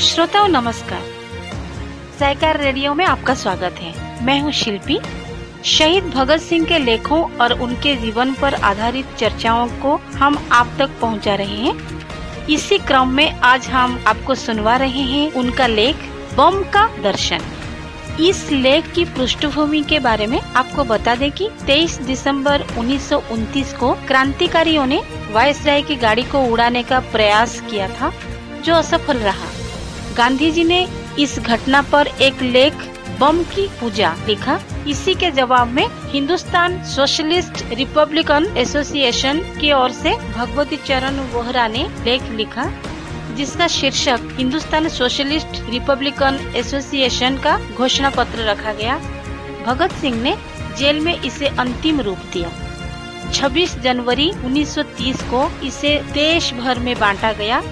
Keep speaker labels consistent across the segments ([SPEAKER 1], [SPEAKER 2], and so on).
[SPEAKER 1] श्रोताओं नमस्कार। सहकार रेडियो में आपका स्वागत है। मैं हूँ शिल्पी। शहीद भगत सिंह के लेखों और उनके जीवन पर आधारित चर्चाओं को हम आप तक पहुँचा रहे हैं। इसी क्रम में आज हम आपको सुनवा रहे हैं उनका लेख, बम का दर्शन। इस लेख की पृष्ठभूमि के बारे में आपको बता दें कि 23 दिसंबर 1929 को क्रांतिकारियों ने वायसराय की गाड़ी को उड़ाने का प्रयास किया था, जो असफल रहा। गांधी जी ने इस घटना पर एक लेख, बम की पूजा लिखा। इसी के जवाब में हिंदुस्तान सोशलिस्ट रिपब्लिकन एसोसिएशन की ओर से भगवती चरण वोहरा ने लेख लिखा, जिसका शीर्षक हिंदुस्तान सोशलिस्ट रिपब्लिकन एसोसिएशन का घोषणा पत्र रखा गया। भगत सिंह ने जेल में इसे अंतिम रूप दिया। 26 जनवरी 1930 को इसे देश भर में बांटा गया।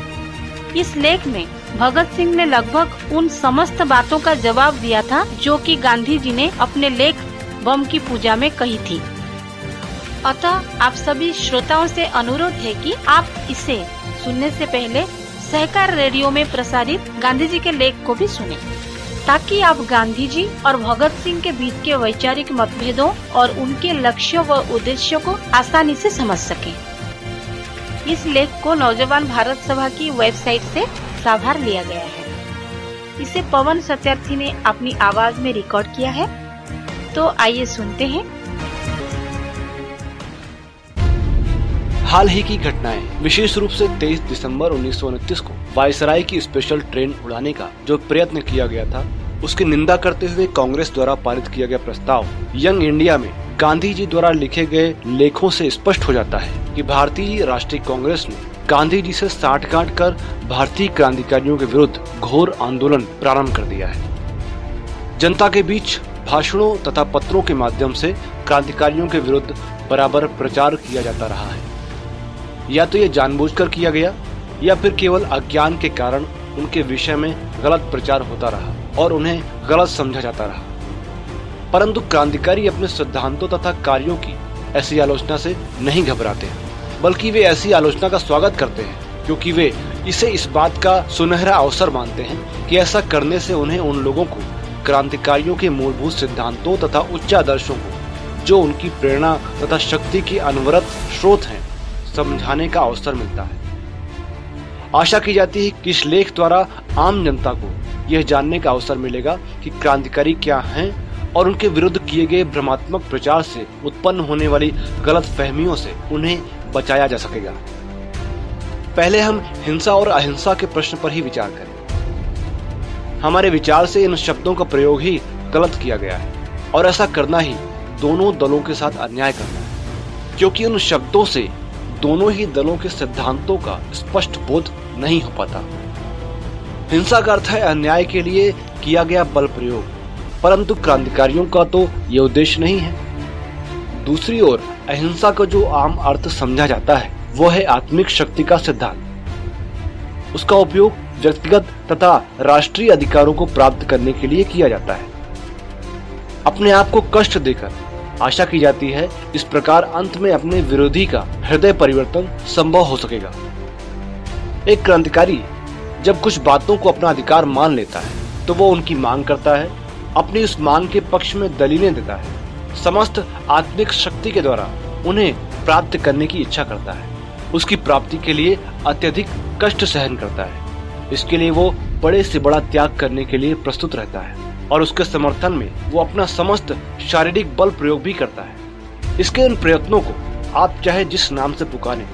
[SPEAKER 1] इस लेख में भगत सिंह ने लगभग उन समस्त बातों का जवाब दिया था, जो कि गांधी जी ने अपने लेख बम की पूजा में कही थी अतः आप सभी श्रोताओं से अनुरोध है कि आप इसे सुनने से पहले सहकार रेडियो में प्रसारित गांधी जी के लेख को भी सुने, ताकि आप गांधी जी और भगत सिंह के बीच के वैचारिक मतभेदों और उनके लक्ष्यों व उद्देश्यों को आसानी से समझ सकें। इस लेख को नौजवान भारत सभा की वेबसाइट से साभार लिया गया है। इसे पवन सत्यार्थी ने अपनी आवाज़ में रिकॉर्ड किया है। तो आइए सुनते हैं।
[SPEAKER 2] हाल ही की घटनाएँ विशेष रूप से 23 दिसंबर उन्नीस सौ उनतीस को वायसराय की स्पेशल ट्रेन उड़ाने का जो प्रयत्न किया गया था, उसकी निंदा करते हुए कांग्रेस द्वारा पारित किया गया प्रस्ताव यंग इंडिया में गांधी जी द्वारा लिखे गए लेखों से स्पष्ट हो जाता है कि भारतीय राष्ट्रीय कांग्रेस ने गांधी जी से साठ गांठ कर भारतीय क्रांतिकारियों के विरुद्ध घोर आंदोलन प्रारंभ कर दिया है। जनता के बीच भाषणों तथा पत्रों के माध्यम से क्रांतिकारियों के विरुद्ध बराबर प्रचार किया जाता रहा है। या तो ये जानबूझकर किया गया, या फिर केवल अज्ञान के कारण उनके विषय में गलत प्रचार होता रहा और उन्हें गलत समझा जाता रहा। परंतु क्रांतिकारी अपने सिद्धांतों तथा कार्यों की ऐसी आलोचना से नहीं घबराते। बल्कि वे ऐसी आलोचना का स्वागत करते हैं, क्योंकि वे इसे इस बात का सुनहरा अवसर मानते हैं कि ऐसा करने से उन्हें उन लोगों को, क्रांतिकारियों के मूलभूत सिद्धांतों तथा उच्च आदर्शों को, जो उनकी प्रेरणा तथा शक्ति के अनवरत स्रोत हैं, समझाने का अवसर मिलता है। आशा की जाती है कि इस लेख द्वारा आम जनता को यह जानने का अवसर मिलेगा कि क्रांतिकारी क्या हैं और उनके विरुद्ध किए गए भ्रमात्मक प्रचार से उत्पन्न होने वाली गलत फहमियों से उन्हें बचाया जा सकेगा। पहले हम हिंसा और अहिंसा के प्रश्न पर ही विचार करें। हमारे विचार से इन शब्दों का प्रयोग ही गलत किया गया है, और ऐसा करना ही दोनों दलों के साथ अन्याय करना है, क्योंकि उन शब्दों से दोनों ही दलों के सिद्धांतों का स्पष्ट बोध नहीं हो पाता। हिंसा का अर्थ है अन्याय के लिए किया गया बल प्रयोग, परंतु क्रांतिकारियों का तो ये उद्देश्य नहीं है। दूसरी ओर, अहिंसा का जो आम अर्थ समझा जाता है, वो है आत्मिक शक्ति का सिद्धांत। उसका उपयोग व्यक्तिगत तथा राष्ट्रीय अधिकारों को प्राप्त करने के लिए किया जाता है। अपने आप को कष्ट देकर आशा की जाती है, इस प्रकार अंत में अपने विरोधी का हृदय परिवर्तन संभव हो सकेगा। एक क्रांतिकारी जब कुछ बातों को अपना अधिकार मान लेता है तो वो उनकी मांग करता है, अपनी उस मांग के पक्ष में दलीलें देता है। समस्त आत्मिक शक्ति के द्वारा उन्हें प्राप्त करने की इच्छा करता है। उसकी प्राप्ति के लिए अत्यधिक कष्ट सहन करता है। इसके लिए वो बड़े से बड़ा त्याग करने के लिए प्रस्तुत रहता है और उसके समर्थन में वो अपना समस्त शारीरिक बल प्रयोग भी करता है। इसके इन प्रयत्नों को आप चाहे जिस नाम से पुकारे,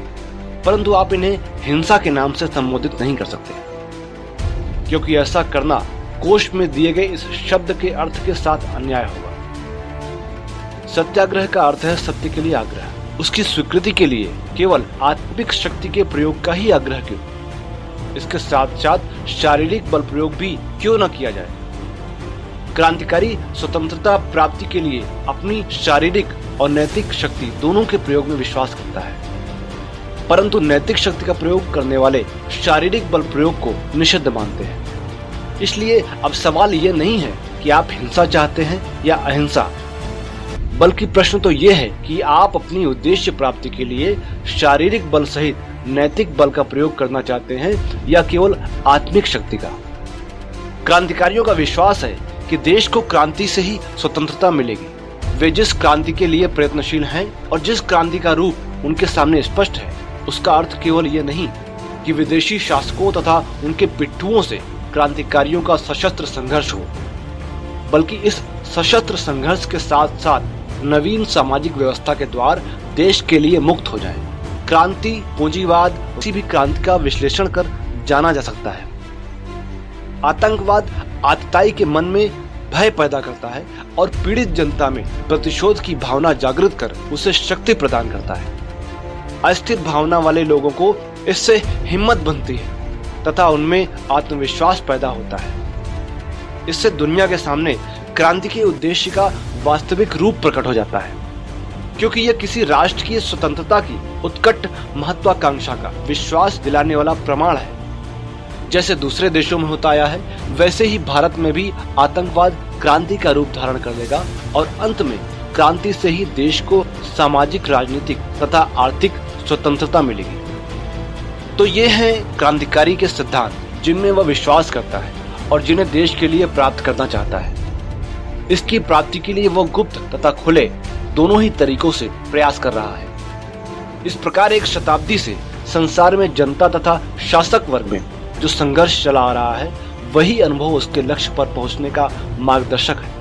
[SPEAKER 2] परंतु आप इन्हें हिंसा के नाम से संबोधित नहीं कर सकते। क्योंकि ऐसा करना कोष में दिए गए इस शब्द के अर्थ के साथ अन्याय होगा। सत्याग्रह का अर्थ है सत्य के लिए आग्रह। उसकी स्वीकृति के लिए केवल आत्मिक शक्ति के प्रयोग का ही आग्रह क्यों? इसके साथ साथ शारीरिक बल प्रयोग भी क्यों न किया जाए? क्रांतिकारी स्वतंत्रता प्राप्ति के लिए अपनी शारीरिक और नैतिक शक्ति दोनों के प्रयोग में विश्वास करता है। परंतु नैतिक शक्ति का प्रयोग करने वाले शारीरिक बल प्रयोग को निषिद्ध मानते हैं। इसलिए अब सवाल ये नहीं है कि आप हिंसा चाहते हैं या अहिंसा। बल्कि प्रश्न तो ये है कि आप अपनी उद्देश्य प्राप्ति के लिए शारीरिक बल सहित नैतिक बल का प्रयोग करना चाहते हैं या केवल आत्मिक शक्ति का? क्रांतिकारियों का विश्वास है कि देश को क्रांति से ही स्वतंत्रता मिलेगी। वे जिस क्रांति के लिए प्रयत्नशील हैं और जिस क्रांति का रूप उनके सामने स्पष्ट है, उसका अर्थ केवल ये नहीं कि विदेशी शासकों तथा उनके पिट्ठुओं से क्रांतिकारियों का सशस्त्र संघर्ष हो, बल्कि इस सशस्त्र संघर्ष के साथ साथ नवीन सामाजिक व्यवस्था के द्वार देश के लिए मुक्त हो जाए। क्रांति, पूंजीवाद, किसी भी क्रांति का विश्लेषण कर जाना जा सकता है। आतंकवाद आतताई के मन में भय पैदा करता है और पीड़ित जनता में प्रतिशोध की भावना जागृत कर उसे शक्ति प्रदान करता है। अस्थिर भावना वाले लोगों को इससे हिम्मत बनती है तथा उनमें आत्मविश्वास पैदा होता है। इससे दुनिया के सामने क्रांति के उद्देश्य का वास्तविक रूप प्रकट हो जाता है, क्योंकि यह किसी राष्ट्र की स्वतंत्रता की उत्कट महत्वाकांक्षा का विश्वास दिलाने वाला प्रमाण है। जैसे दूसरे देशों में होता आया है, वैसे ही भारत में भी आतंकवाद क्रांति का रूप धारण कर लेगा और अंत में क्रांति से ही देश को सामाजिक, राजनीतिक तथा आर्थिक स्वतंत्रता मिलेगी। तो ये है क्रांतिकारी के सिद्धांत जिनमें वह विश्वास करता है और जिन्हें देश के लिए प्राप्त करना चाहता है। इसकी प्राप्ति के लिए वह गुप्त तथा खुले दोनों ही तरीकों से प्रयास कर रहा है। इस प्रकार एक शताब्दी से संसार में जनता तथा शासक वर्ग में जो संघर्ष चला आ रहा है, वही अनुभव उसके लक्ष्य पर पहुँचने का मार्गदर्शक है।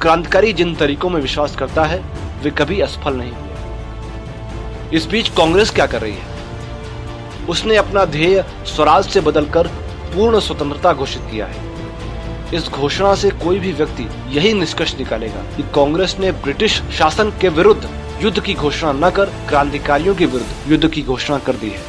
[SPEAKER 2] क्रांतिकारी जिन तरीकों में विश्वास करता है, वे कभी असफल नहीं हुए इस बीच कांग्रेस क्या कर रही है? उसने अपना ध्येय स्वराज से बदलकर पूर्ण स्वतंत्रता घोषित किया है। इस घोषणा से कोई भी व्यक्ति यही निष्कर्ष निकालेगा कि कांग्रेस ने ब्रिटिश शासन के विरुद्ध युद्ध की घोषणा न कर, क्रांतिकारियों के विरुद्ध युद्ध की घोषणा कर दी है।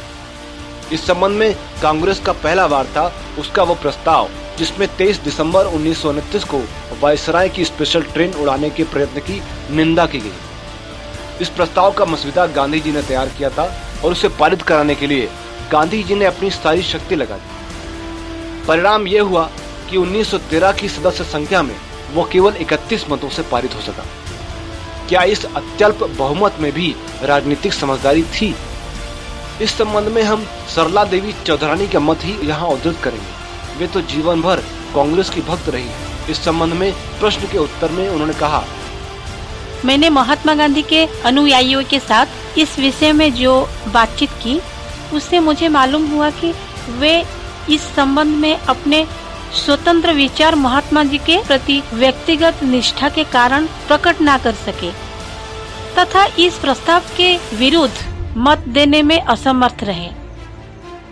[SPEAKER 2] इस संबंध में कांग्रेस का पहला वार था उसका वो प्रस्ताव, जिसमें 23 दिसंबर उन्नीस सौ उनतीस को वायसराय की स्पेशल ट्रेन उड़ाने के प्रयत्न की निंदा की गई। इस प्रस्ताव का मसविदा गांधी जी ने तैयार किया था और उसे पारित कराने के लिए गांधी जी ने अपनी सारी शक्ति लगा दी। परिणाम यह हुआ कि 1913 की सदस्य संख्या में वो केवल 31 मतों से पारित हो सका। क्या इस अत्यल्प बहुमत में भी राजनीतिक समझदारी थी? इस संबंध में हम सरला देवी चौधरानी का मत ही यहाँ उद्धृत करेंगे। वे तो जीवन भर कांग्रेस की भक्त रही इस संबंध में प्रश्न के उत्तर में उन्होंने कहा,
[SPEAKER 1] मैंने महात्मा गांधी के अनुयायियों के साथ इस विषय में जो बातचीत की, उससे मुझे मालूम हुआ कि वे इस संबंध में अपने स्वतंत्र विचार महात्मा जी के प्रति व्यक्तिगत निष्ठा के कारण प्रकट ना कर सके। तथा इस प्रस्ताव के विरुद्ध मत देने में असमर्थ रहे,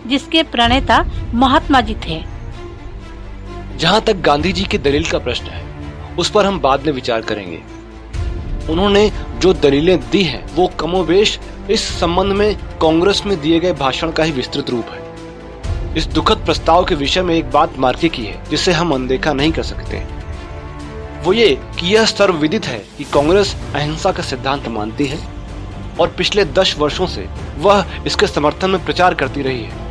[SPEAKER 1] जिसके प्रणेता महात्मा जी थे।
[SPEAKER 2] जहाँ तक गांधी जी की दलील का प्रश्न है, उस पर हम बाद में विचार करेंगे। उन्होंने जो दलीलें दी हैं, वो कमोवेश इस संबंध में कांग्रेस में दिए गए भाषण का ही विस्तृत रूप है। इस दुखद प्रस्ताव के विषय में एक बात मार्के की है, जिसे हम अनदेखा नहीं कर सकते। वो ये कि यह सर्वविदित है कि कांग्रेस अहिंसा का सिद्धांत मानती है, और पिछले दस वर्षों से वह इसके समर्थन में प्रचार करती रही है।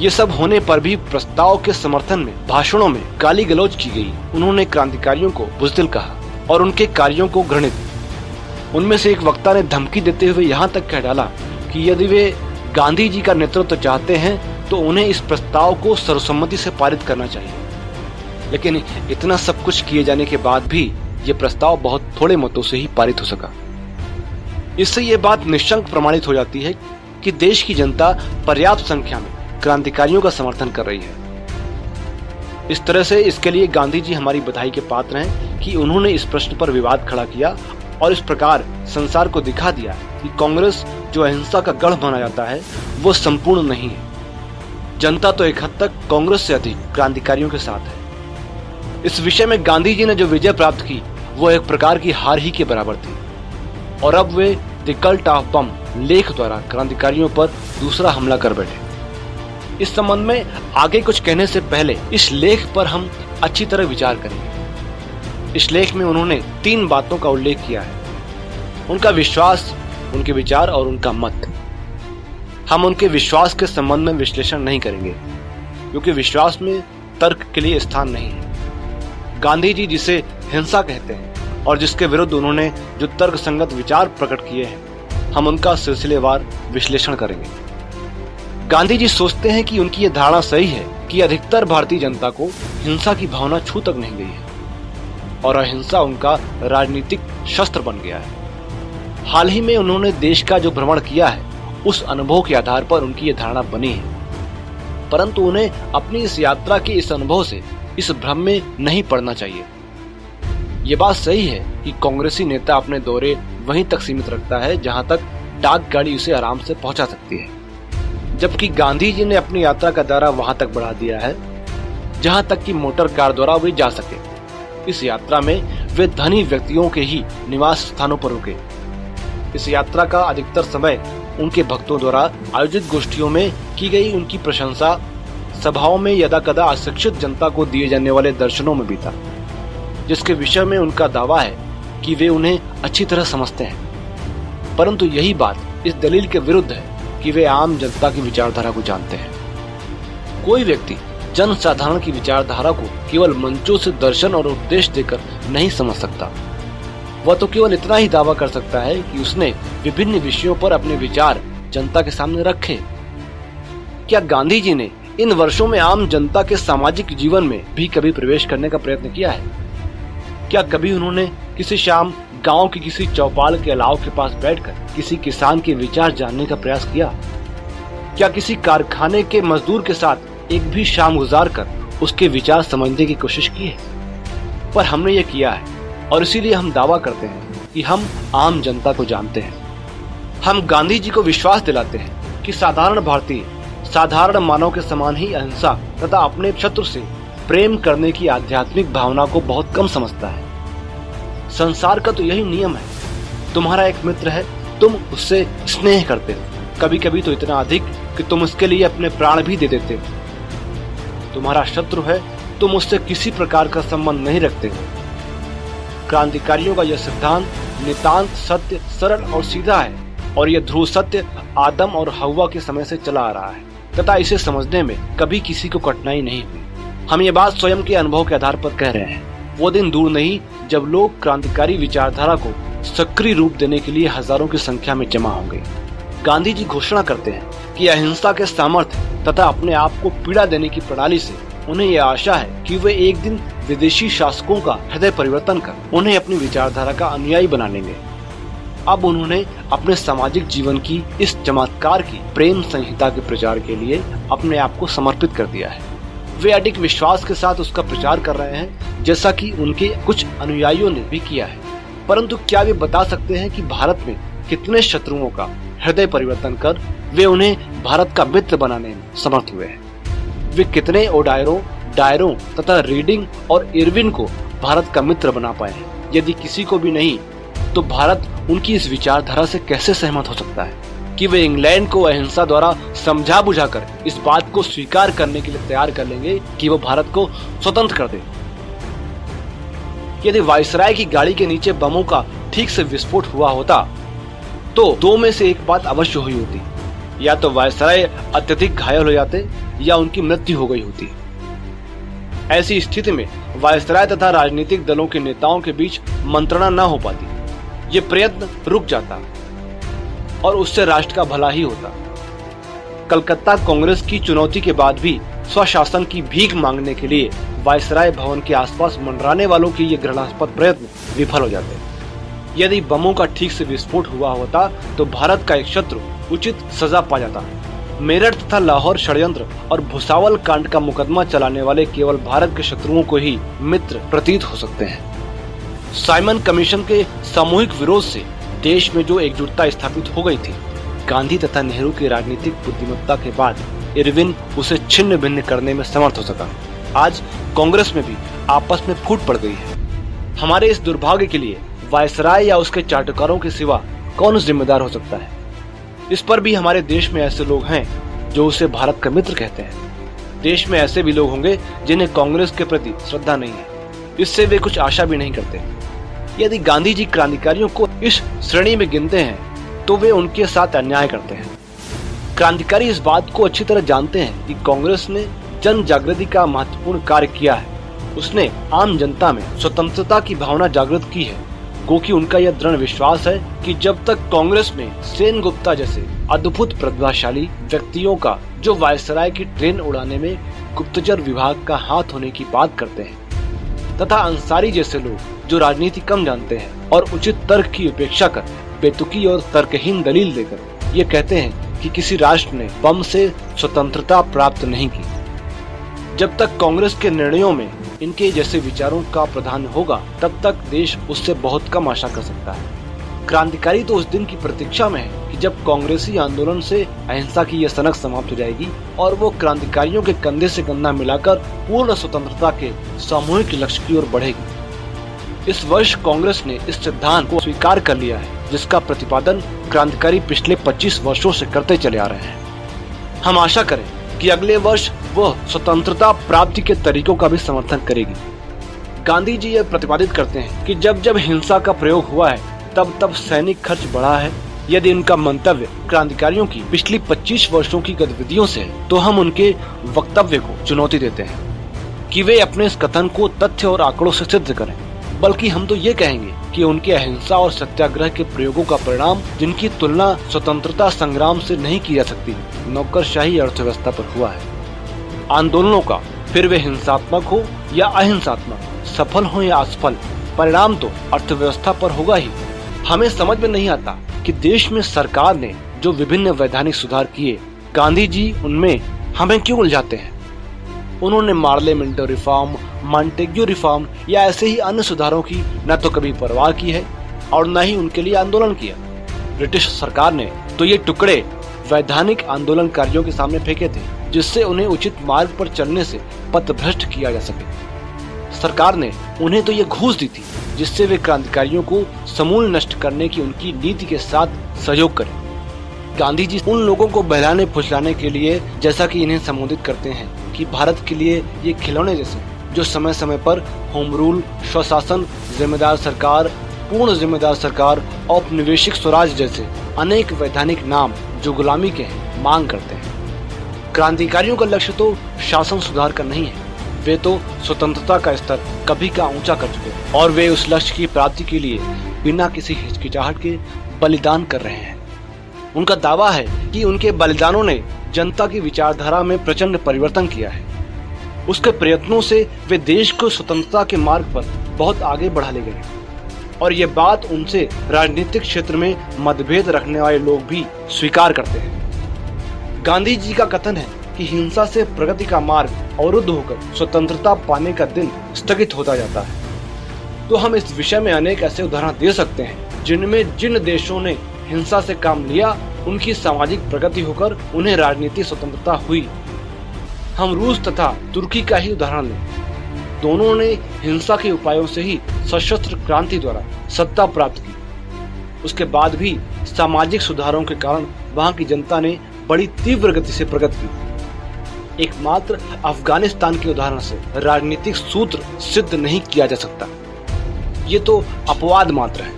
[SPEAKER 2] ये सब होने पर भी प्रस्ताव के समर्थन में, भाषणों में गाली गलौज की गई। उन्होंने क्रांतिकारियों को बुजदिल कहा, और उनके कार्यों को घृणित। उनमें से एक वक्ता ने धमकी देते हुए यहाँ तक कह डाला कि यदि वे गांधी जी का नेतृत्व तो चाहते हैं तो उन्हें इस प्रस्ताव को सर्वसम्मति से पारित करना चाहिए। लेकिन इतना सब कुछ किए जाने के बाद भी ये प्रस्ताव बहुत थोड़े मतों से ही पारित हो सका। इससे ये बात निशंक प्रमाणित हो जाती है कि देश की जनता पर्याप्त संख्या में क्रांतिकारियों का समर्थन कर रही है। इस तरह से इसके लिए गांधी जी हमारी बधाई के पात्र हैं कि उन्होंने इस प्रश्न पर विवाद खड़ा किया और इस प्रकार संसार को दिखा दिया कि कांग्रेस जो अहिंसा का गढ़ माना जाता है, वो संपूर्ण नहीं है। जनता तो एक हद तक कांग्रेस से अधिक क्रांतिकारियों के साथ है। इस विषय में गांधी जी ने जो विजय प्राप्त की, वो एक प्रकार की हार ही के बराबर थी। और अब वे द कल्ट ऑफ़ बम लेख द्वारा क्रांतिकारियों पर दूसरा हमला कर बैठे। इस संबंध में आगे कुछ कहने से पहले इस लेख पर हम अच्छी तरह विचार करेंगे। इस लेख में उन्होंने तीन बातों का उल्लेख किया है। उनका विश्वास, उनके विचार और उनका मत। हम उनके विश्वास के संबंध में विश्लेषण नहीं करेंगे, क्योंकि विश्वास में तर्क के लिए स्थान नहीं है। गांधी जी जिसे हिंसा कहते हैं और जिसके विरुद्ध उन्होंने जो तर्क संगत विचार प्रकट किए हैं, हम उनका सिलसिलेवार विश्लेषण करेंगे। गांधी जी सोचते हैं कि उनकी यह धारणा सही है कि अधिकतर भारतीय जनता को हिंसा की भावना छू तक नहीं गई है और अहिंसा उनका राजनीतिक शस्त्र बन गया है। हाल ही में उन्होंने देश का जो भ्रमण किया है उस अनुभव के आधार पर उनकी ये धारणा बनी है। परंतु उन्हें अपनी इस यात्रा के इस अनुभव से इस भ्रम में नहीं पड़ना चाहिए। ये बात सही है कि कांग्रेसी नेता अपने दौरे वहीं तक सीमित रखता है जहाँ तक डाक गाड़ी उसे आराम से पहुँचा सकती है। जबकि गांधी जी ने अपनी यात्रा का दायरा वहाँ तक बढ़ा दिया है, जहाँ तक कि मोटर कार द्वारा वे जा सके। इस यात्रा में वे धनी व्यक्तियों के ही निवास स्थानों पर रुके। इस यात्रा का अधिकतर समय उनके भक्तों द्वारा आयोजित गोष्ठियों में की गई उनकी प्रशंसा सभाओं में यदा कदा अशिक्षित जनता को दिए जाने वाले दर्शनों में बीता जिसके विषय में उनका दावा है कि वे उन्हें अच्छी तरह समझते हैं। परंतु यही बात इस दलील के विरुद्ध है कि वे आम जनता की विचारधारा को जानते हैं। कोई व्यक्ति जन साधारण की विचारधारा को केवल मंचों से दर्शन और उपदेश देकर नहीं समझ सकता। वह तो केवल इतना ही दावा कर सकता है कि उसने विभिन्न विषयों पर अपने विचार जनता के सामने रखे। क्या गांधी जी ने इन वर्षों में आम जनता के सामाजिक जीवन में भी कभी प्रवेश करने का प्रयत्न किया है? क्या कभी उन्होंने किसी शाम गाँव की किसी चौपाल के अलाव के पास बैठकर किसी किसान के विचार जानने का प्रयास किया? क्या किसी कारखाने के मजदूर के साथ एक भी शाम गुजार कर उसके विचार समझने की कोशिश की है? पर हमने ये किया है और इसीलिए हम दावा करते हैं कि हम आम जनता को जानते हैं। हम गांधी जी को विश्वास दिलाते हैं कि साधारण भारतीय, साधारण मानव के समान ही अहिंसा तथा अपने शत्रु से प्रेम करने की आध्यात्मिक भावना को बहुत कम समझता है। संसार का तो यही नियम है। तुम्हारा एक मित्र है, तुम उससे स्नेह करते हो। कभी कभी तो इतना अधिक कि तुम उसके लिए अपने प्राण भी दे देते हो। तुम्हारा शत्रु है, तुम उससे किसी प्रकार का संबंध नहीं रखते। हो क्रांतिकारियों का यह सिद्धांत नितांत सत्य, सरल और सीधा है, और यह ध्रुव सत्य, आदम और हवा के समय से चला आ रहा है। तथा इसे समझने में कभी किसी को कठिनाई नहीं हुई। हम ये बात स्वयं के अनुभव के आधार पर कह रहे हैं। वो दिन दूर नहीं, जब लोग क्रांतिकारी विचारधारा को सक्रिय रूप देने के लिए हज़ारों की संख्या में जमा होंगे। गांधी जी घोषणा करते हैं कि अहिंसा के सामर्थ्य तथा अपने आप को पीड़ा देने की प्रणाली से उन्हें यह आशा है कि वे एक दिन विदेशी शासकों का हृदय परिवर्तन कर उन्हें अपनी विचारधारा का अनुयायी बना लेंगे। अब उन्होंने अपने सामाजिक जीवन की इस चमत्कार की प्रेम संहिता के प्रचार के लिए अपने आप को समर्पित कर दिया है। वे अधिक विश्वास के साथ उसका प्रचार कर रहे हैं, जैसा कि उनके कुछ अनुयायियों ने भी किया है। परंतु क्या वे बता सकते हैं कि भारत में कितने शत्रुओं का हृदय परिवर्तन कर वे उन्हें भारत का मित्र बनाने में समर्थ हुए हैं? वे कितने ओडायरों डायरों तथा रीडिंग और इरविन को भारत का मित्र बना पाए यदि किसी को भी नहीं तो भारत उनकी इस विचारधारा से कैसे सहमत हो सकता है? कि वे इंग्लैंड को अहिंसा द्वारा समझा बुझाकर इस बात को स्वीकार करने के लिए तैयार कर लेंगे कि वो भारत को स्वतंत्र कर दे। यदि वायसराय की गाड़ी के नीचे बमों का ठीक से विस्फोट हुआ होता तो दो में से एक बात अवश्य हुई होती। या तो वायसराय अत्यधिक घायल हो जाते या उनकी मृत्यु हो गई होती। ऐसी स्थिति में वायसराय तथा राजनीतिक दलों के नेताओं के बीच मंत्रणा न हो पाती। ये प्रयत्न रुक जाता और उससे राष्ट्र का भला ही होता। कलकत्ता कांग्रेस की चुनौती के बाद भी स्वशासन की भीख मांगने के लिए वायसराय भवन के आसपास मंडराने वालों के ये घृणास्पद प्रयत्न विफल हो जाते। यदि बमों का ठीक से विस्फोट हुआ होता तो भारत का एक शत्रु उचित सजा पा जाता। मेरठ तथा लाहौर षड्यंत्र और भुसावल कांड का मुकदमा चलाने वाले केवल भारत के शत्रुओं को ही मित्र प्रतीत हो सकते हैं। साइमन कमीशन के सामूहिक विरोध से देश में जो एकजुटता स्थापित हो गई थी, गांधी तथा नेहरू की राजनीतिक बुद्धिमत्ता के बाद इरविन उसे छिन्न भिन्न करने में समर्थ हो सका। आज कांग्रेस में भी आपस में फूट पड़ गई है। हमारे इस दुर्भाग्य के लिए वायसराय या उसके चाटुकारों के सिवा कौन जिम्मेदार हो सकता है? इस पर भी हमारे देश में ऐसे लोग हैं जो उसे भारत का मित्र कहते हैं। देश में ऐसे भी लोग होंगे जिन्हें कांग्रेस के प्रति श्रद्धा नहीं है। इससे वे कुछ आशा भी नहीं करते। यदि गांधी जी क्रांतिकारियों को इस श्रेणी में गिनते हैं तो वे उनके साथ अन्याय करते हैं। क्रांतिकारी इस बात को अच्छी तरह जानते हैं कि कांग्रेस ने जन जागृति का महत्वपूर्ण कार्य किया है। उसने आम जनता में स्वतंत्रता की भावना जागृत की है। क्योंकि उनका यह दृढ़ विश्वास है कि जब तक कांग्रेस में सेन गुप्ता जैसे अद्भुत प्रतिभाशाली व्यक्तियों का, जो वायसराय की ट्रेन उड़ाने में गुप्तचर विभाग का हाथ होने की बात करते हैं, तथा अंसारी जैसे लोग, जो राजनीति कम जानते हैं और उचित तर्क की उपेक्षा कर बेतुकी और तर्कहीन दलील देकर, ये कहते हैं कि किसी राष्ट्र ने बम से स्वतंत्रता प्राप्त नहीं की। जब तक कांग्रेस के निर्णयों में इनके जैसे विचारों का प्रधान होगा, तब तक देश उससे बहुत कम आशा कर सकता है। क्रांतिकारी तो उस दिन की प्रतीक्षा में है कि जब कांग्रेसी आंदोलन से अहिंसा की यह सनक समाप्त हो जाएगी और वो क्रांतिकारियों के कंधे से कंधा मिलाकर पूर्ण स्वतंत्रता के सामूहिक लक्ष्य की ओर बढ़ेगी। इस वर्ष कांग्रेस ने इस सिद्धांत को स्वीकार कर लिया है, जिसका प्रतिपादन क्रांतिकारी पिछले 25 वर्षों से करते चले आ रहे हैं। हम आशा करें कि अगले वर्ष वह स्वतंत्रता प्राप्ति के तरीकों का भी समर्थन करेगी। गांधी जी यह प्रतिपादित करते हैं कि जब जब हिंसा का प्रयोग हुआ है, तब तब सैनिक खर्च बढ़ा है। यदि इनका मंतव्य क्रांतिकारियों की पिछली 25 वर्षों की गतिविधियों से तो हम उनके वक्तव्य को चुनौती देते हैं कि वे अपने इस कथन को तथ्य और आंकड़ों से सिद्ध करें। बल्कि हम तो ये कहेंगे कि उनके अहिंसा और सत्याग्रह के प्रयोगों का परिणाम जिनकी तुलना स्वतंत्रता संग्राम से नहीं की जा सकती, नौकरशाही अर्थव्यवस्था पर हुआ है। आंदोलनों का, फिर वे हिंसात्मक हो या अहिंसात्मक, सफल हो या असफल, परिणाम तो अर्थव्यवस्था पर होगा ही। हमें समझ में नहीं आता कि देश में सरकार ने जो विभिन्न वैधानिक सुधार किए, गांधी जी उनमें हमें क्यों उलझाते हैं? उन्होंने Morley Minto reform Montagu reform या ऐसे ही अन्य सुधारों की न तो कभी परवाह की है और न ही उनके लिए आंदोलन किया। ब्रिटिश सरकार ने तो ये टुकड़े वैधानिक आंदोलनकारियों के सामने फेंके थे, जिससे उन्हें उचित मार्ग पर चलने से पथभ्रष्ट किया जा सके। सरकार ने उन्हें तो ये घूस दी थी, जिससे वे क्रांतिकारियों को समूल नष्ट करने की उनकी नीति के साथ सहयोग करें। गांधी जी उन लोगों को बहलाने, फुसलाने के लिए जैसा कि इन्हें संबोधित करते हैं कि भारत के लिए ये खिलौने जैसे, जो समय समय पर होम रूल, स्वशासन, जिम्मेदार सरकार, पूर्ण जिम्मेदार सरकार औपनिवेशिक स्वराज जैसे अनेक वैधानिक नाम जो गुलामी के हैं मांग करते हैं। क्रांतिकारियों का लक्ष्य तो शासन सुधार का नहीं है। वे तो स्वतंत्रता का स्तर कभी का ऊँचा कर चुके और वे उस लक्ष्य की प्राप्ति के लिए बिना किसी हिचकिचाहट के बलिदान कर रहे हैं। उनका दावा है कि उनके बलिदानों ने जनता की विचारधारा में प्रचंड परिवर्तन किया है। उसके प्रयत्नों से वे देश को स्वतंत्रता के मार्ग पर बहुत आगे बढ़ा ले गए और ये बात उनसे राजनीतिक क्षेत्र में मतभेद रखने वाले लोग भी स्वीकार करते हैं। गांधी जी का कथन है कि हिंसा से प्रगति का मार्ग अवरुद्ध होकर स्वतंत्रता पाने का दिन स्थगित होता जाता है। तो हम इस विषय में अनेक ऐसे उदाहरण दे सकते हैं, जिनमें जिन देशों ने हिंसा से काम लिया, उनकी सामाजिक प्रगति होकर उन्हें राजनीतिक स्वतंत्रता हुई। हम रूस तथा तुर्की का ही उदाहरण लें। दोनों ने हिंसा के उपायों से ही सशस्त्र क्रांति द्वारा सत्ता प्राप्त की। उसके बाद भी सामाजिक सुधारों के कारण वहाँ की जनता ने बड़ी तीव्र गति से प्रगति की। एकमात्र अफ़गानिस्तान के उदाहरण से राजनीतिक सूत्र सिद्ध नहीं किया जा सकता। ये तो अपवाद मात्र है।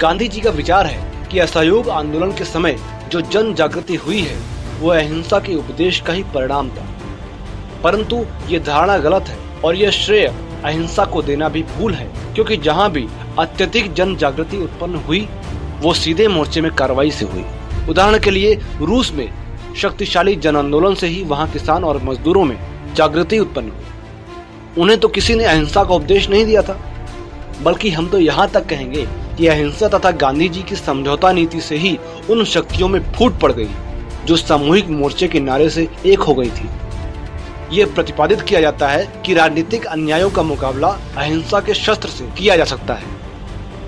[SPEAKER 2] गांधी जी का विचार है कि असहयोग आंदोलन के समय जो जन जागृति हुई है, वो अहिंसा के उपदेश का ही परिणाम था। परंतु ये धारणा गलत है और यह श्रेय अहिंसा को देना भी भूल है, क्योंकि जहाँ भी अत्यधिक जन जागृति उत्पन्न हुई, वो सीधे मोर्चे में कार्रवाई से हुई। उदाहरण के लिए, रूस में शक्तिशाली जन आंदोलन से ही वहाँ किसान और मजदूरों में जागृति उत्पन्न हुई। उन्हें तो किसी ने अहिंसा का उपदेश नहीं दिया था, बल्कि हम तो यहाँ तक कहेंगे कि अहिंसा तथा गांधी जी की समझौता नीति से ही उन शक्तियों में फूट पड़ गई, जो सामूहिक मोर्चे के नारे से एक हो गई थी। ये प्रतिपादित किया जाता है कि राजनीतिक अन्यायों का मुकाबला अहिंसा के शस्त्र से किया जा सकता है,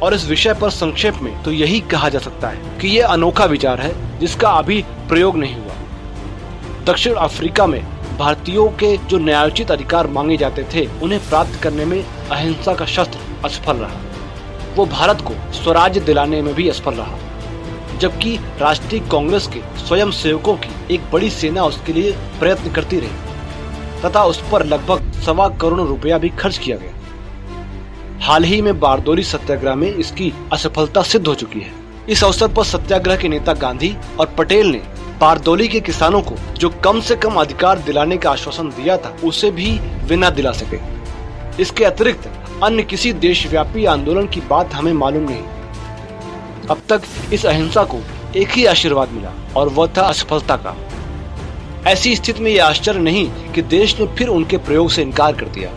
[SPEAKER 2] और इस विषय पर संक्षेप में तो यही कहा जा सकता है कि यह अनोखा विचार है, जिसका अभी प्रयोग नहीं हुआ। दक्षिण अफ्रीका में भारतीयों के जो न्यायोचित अधिकार मांगे जाते थे, उन्हें प्राप्त करने में अहिंसा का शस्त्र असफल रहा। वो भारत को स्वराज्य दिलाने में भी असफल रहा। जबकि राष्ट्रीय कांग्रेस के स्वयं सेवकों की एक बड़ी सेना उसके लिए प्रयत्न करती रही, तथा उस पर लगभग सवा करोड़ रुपया भी खर्च किया गया। हाल ही में बारदोली सत्याग्रह में इसकी असफलता सिद्ध हो चुकी है। इस अवसर पर सत्याग्रह के नेता गांधी और पटेल ने बारदोली के किसानों को जो कम से कम अधिकार दिलाने का आश्वासन दिया था, उसे भी वे न दिला सके। इसके अतिरिक्त अन्य किसी देशव्यापी आंदोलन की बात हमें मालूम नहीं। अब तक इस अहिंसा को एक ही आशीर्वाद मिला और वह था असफलता का। ऐसी स्थिति में यह आश्चर्य नहीं कि देश ने फिर उनके प्रयोग से इनकार कर दिया।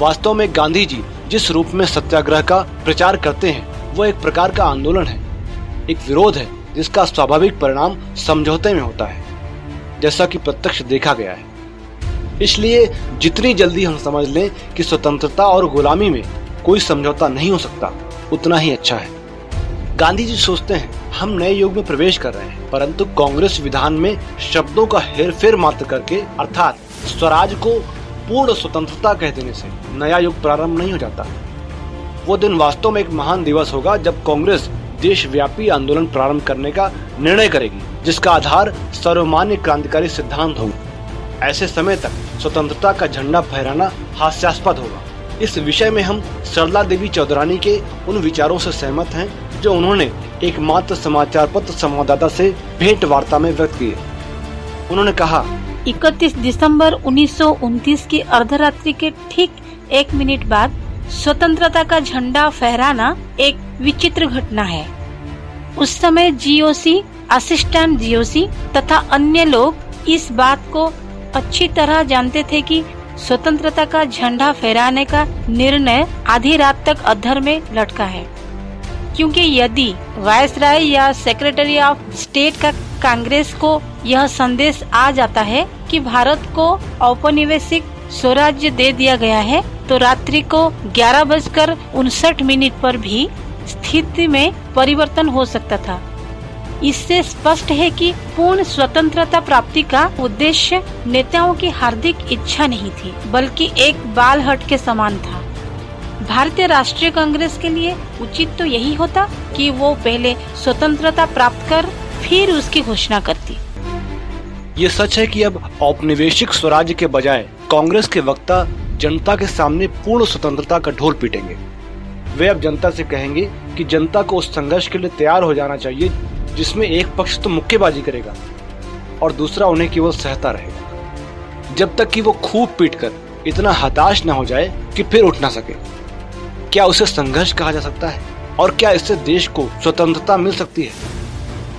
[SPEAKER 2] वास्तव में गांधी जी जिस रूप में सत्याग्रह का प्रचार करते हैं वो एक प्रकार का आंदोलन है। एक विरोध है, जिसका स्वाभाविक परिणाम समझौते में होता है, जैसा कि प्रत्यक्ष देखा गया है। इसलिए जितनी जल्दी हम समझ लें कि स्वतंत्रता और गुलामी में कोई समझौता नहीं हो सकता, उतना ही अच्छा है। गांधी जी सोचते हैं, हम नए युग में प्रवेश कर रहे हैं, परंतु कांग्रेस विधान में शब्दों का हेर फेर मात्र करके, अर्थात स्वराज को पूर्ण स्वतंत्रता कह देने से नया युग प्रारंभ नहीं हो जाता। वो दिन वास्तव में एक महान दिवस होगा जब कांग्रेस देशव्यापी आंदोलन प्रारंभ करने का निर्णय करेगी, जिसका आधार सर्वमान्य क्रांतिकारी सिद्धांत होगा। ऐसे समय तक स्वतंत्रता का झंडा फहराना हास्यास्पद होगा। इस विषय में हम सरला देवी चौधरानी के उन विचारों से सहमत हैं, जो उन्होंने एकमात्र समाचार पत्र संवाददाता से भेंट वार्ता में व्यक्त किए। उन्होंने कहा
[SPEAKER 1] 31 दिसंबर उन्नीस सौ उनतीस की अर्धरात्रि के ठीक एक मिनट बाद स्वतंत्रता का झंडा फहराना एक विचित्र घटना है। उस समय जीओसी, असिस्टेंट जीओसी तथा अन्य लोग इस बात को अच्छी तरह जानते थे कि स्वतंत्रता का झंडा फहराने का निर्णय आधी रात तक अधर में लटका है। क्योंकि यदि वायसराय या सेक्रेटरी ऑफ़ स्टेट का कांग्रेस को यह संदेश आ जाता है कि भारत को औपनिवेशिक स्वराज्य दे दिया गया है तो रात्रि को ग्यारह बजकर उनसठ मिनट पर भी स्थिति में परिवर्तन हो सकता था। इससे स्पष्ट है कि पूर्ण स्वतंत्रता प्राप्ति का उद्देश्य नेताओं की हार्दिक इच्छा नहीं थी, बल्कि एक बाल हट के समान था। भारतीय राष्ट्रीय कांग्रेस के लिए उचित तो यही होता कि वो पहले स्वतंत्रता प्राप्त कर फिर उसकी घोषणा करती।
[SPEAKER 2] ये सच है कि अब औपनिवेशिक स्वराज्य के बजाय कांग्रेस के वक्ता जनता के सामने पूर्ण स्वतंत्रता का ढोल पीटेंगे। वे अब जनता से कहेंगे कि जनता को उस संघर्ष के लिए तैयार हो जाना चाहिए जिसमें एक पक्ष तो मुक्केबाजी करेगा और दूसरा उन्हें केवल सहता रहेगा। जब तक कि वो खूब पीट कर इतना हताश न हो जाए कि फिर उठ ना सके। क्या उसे संघर्ष कहा जा सकता है? और क्या इससे देश को स्वतंत्रता मिल सकती है?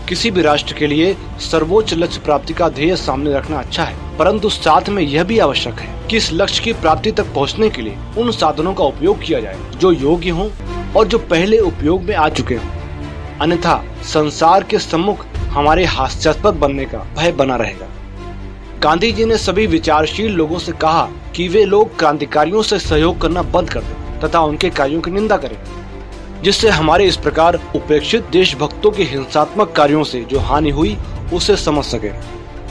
[SPEAKER 2] किसी भी राष्ट्र के लिए सर्वोच्च लक्ष्य प्राप्ति का ध्येय सामने रखना अच्छा है, परंतु साथ में यह भी आवश्यक है कि इस लक्ष्य की प्राप्ति तक पहुँचने के लिए उन साधनों का उपयोग किया जाए, जो योग्य हों और जो पहले उपयोग में आ चुके हों। अन्यथा संसार के सम्मुख हमारे हास्यास्पद बनने का भय बना रहेगा। गांधी जी ने सभी विचारशील लोगों से कहा कि वे लोग क्रांतिकारियों से सहयोग करना बंद कर दें तथा उनके कार्यों की निंदा करें, जिससे हमारे इस प्रकार उपेक्षित देशभक्तों के हिंसात्मक कार्यों से जो हानि हुई, उसे समझ सके।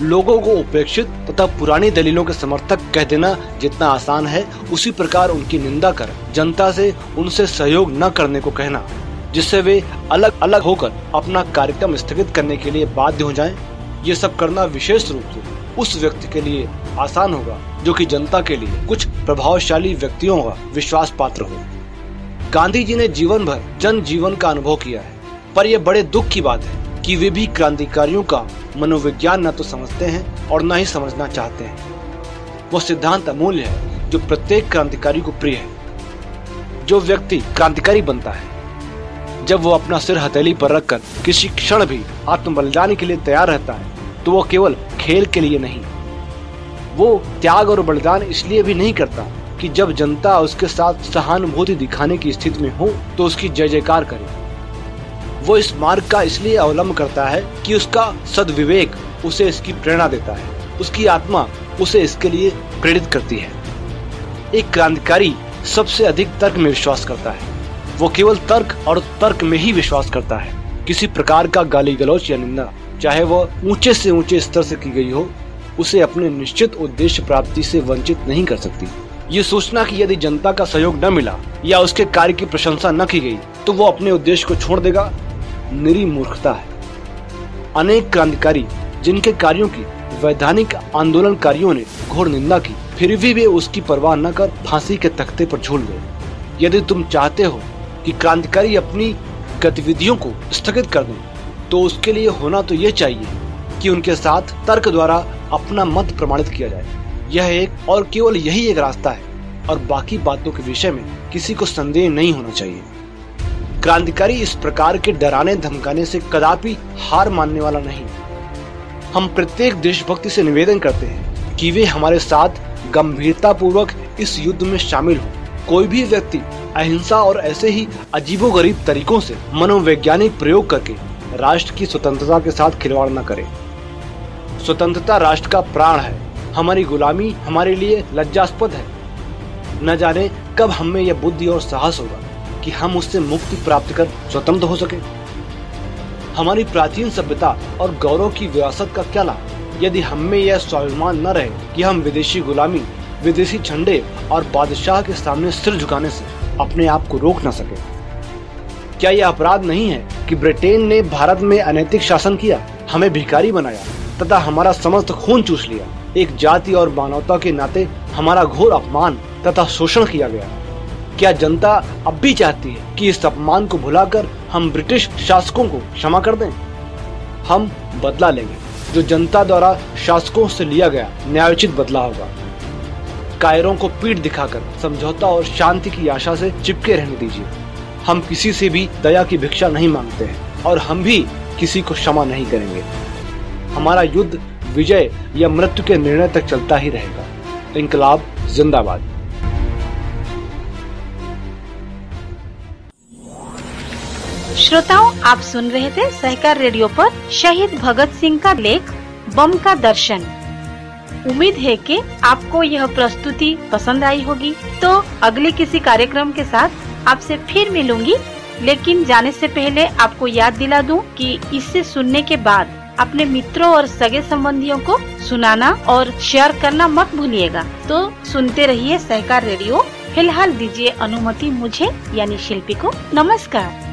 [SPEAKER 2] लोगों को उपेक्षित तथा पुरानी दलीलों के समर्थक कह देना जितना आसान है, उसी प्रकार उनकी निंदा कर। जनता से उनसे सहयोग न करने को कहना। जिससे वे अलग अलग होकर अपना कार्यक्रम स्थगित करने के लिए बाध्य हो जाएँ। ये सब करना विशेष रूप से उस व्यक्ति के लिए आसान होगा, जो कि जनता के लिए कुछ प्रभावशाली व्यक्तियों का विश्वास पात्र हो। गांधी जी ने जीवन भर जन जीवन का अनुभव किया है, पर यह बड़े दुख की बात है कि वे भी क्रांतिकारियों का मनोविज्ञान न तो समझते हैं और न ही समझना चाहते हैं। वो सिद्धांत अमूल्य है, जो प्रत्येक क्रांतिकारी को प्रिय है। जो व्यक्ति क्रांतिकारी बनता है जब वो अपना सिर हथेली पर रखकर किसी क्षण भी आत्म बलिदान के लिए तैयार रहता है तो वो केवल खेल के लिए नहीं। वो त्याग और बलिदान इसलिए भी नहीं करता कि जब जनता उसके साथ सहानुभूति दिखाने की स्थिति में हो तो उसकी जय जयकार करे। वो इस मार्ग का इसलिए अवलंब करता है कि उसका सदविवेक उसे इसकी प्रेरणा देता है। उसकी आत्मा उसे इसके लिए प्रेरित करती है। एक क्रांतिकारी सबसे अधिक तर्क में विश्वास करता है। वो केवल तर्क और तर्क में ही विश्वास करता है। किसी प्रकार का गाली गलौच या निंदा, चाहे वह ऊँचे से ऊँचे स्तर से की गई हो, उसे अपने निश्चित उद्देश्य प्राप्ति से वंचित नहीं कर सकती। ये सोचना कि यदि जनता का सहयोग न मिला या उसके कार्य की प्रशंसा न की गई तो वो अपने उद्देश्य को छोड़ देगा। निरी मूर्खता है। अनेक क्रांतिकारी, जिनके कार्यों की वैधानिक आंदोलनकारियों ने घोर निंदा की, फिर भी वे उसकी परवाह न कर फांसी के तख्ते पर झूल गए। यदि तुम चाहते हो कि क्रांतिकारी अपनी गतिविधियों को स्थगित कर दें। तो उसके लिए होना तो यह चाहिए कि उनके साथ तर्क द्वारा अपना मत प्रमाणित किया जाए। यह एक और केवल यही एक रास्ता है और बाकी बातों के विषय में किसी को संदेह नहीं होना चाहिए। क्रांतिकारी इस प्रकार के डराने धमकाने से कदापि हार मानने वाला नहीं। हम प्रत्येक देशभक्ति से निवेदन करते हैं कि वे हमारे साथ गंभीरता पूर्वक इस युद्ध में शामिल हो। कोई भी व्यक्ति अहिंसा और ऐसे ही अजीबोगरीब तरीकों से मनोवैज्ञानिक प्रयोग करके राष्ट्र की स्वतंत्रता के साथ खिलवाड़ न करे। स्वतंत्रता राष्ट्र का प्राण है। हमारी गुलामी हमारे लिए लज्जास्पद है। न जाने कब हमें यह बुद्धि और साहस होगा कि हम उससे मुक्ति प्राप्त कर स्वतंत्र हो सके। हमारी प्राचीन सभ्यता और गौरव की विरासत का क्या लाभ? यदि हमें यह स्वाभिमान न रहे कि हम विदेशी गुलामी विदेशी झंडे और बादशाह के सामने सिर झुकाने से अपने आप को रोक न सके। क्या यह अपराध नहीं है कि ब्रिटेन ने भारत में अनैतिक शासन किया, हमें भिखारी बनाया, तथा हमारा समस्त खून चूस लिया? एक जाति और मानवता के नाते हमारा घोर अपमान तथा शोषण किया गया। क्या जनता अब भी चाहती है कि इस अपमान को भुलाकर हम ब्रिटिश शासकों को क्षमा कर दें? हम बदला लेंगे। जो जनता द्वारा शासकों से लिया गया न्यायोचित बदला होगा। कायरों को पीठ दिखाकर समझौता और शांति की आशा से चिपके रहने दीजिए। हम किसी से भी दया की भिक्षा नहीं मांगते हैं और हम भी किसी को क्षमा नहीं करेंगे। हमारा युद्ध, विजय या मृत्यु के निर्णय तक चलता ही रहेगा। इनकलाब, जिंदाबाद।
[SPEAKER 1] श्रोताओं, आप सुन रहे थे सहकार रेडियो पर शहीद भगत सिंह का लेख, बम का दर्शन। उम्मीद है कि आपको यह प्रस्तुति पसंद आई होगी। तो अगले किसी कार्यक्रम के साथ आपसे फिर मिलूँगी। लेकिन जाने से पहले आपको याद दिला दूँ कि इसे सुनने के बाद अपने मित्रों और सगे संबंधियों को सुनाना और शेयर करना मत भूलिएगा। तो सुनते रहिए सहकार रेडियो। फ़िलहाल दीजिए अनुमति मुझे, यानी शिल्पी को। नमस्कार।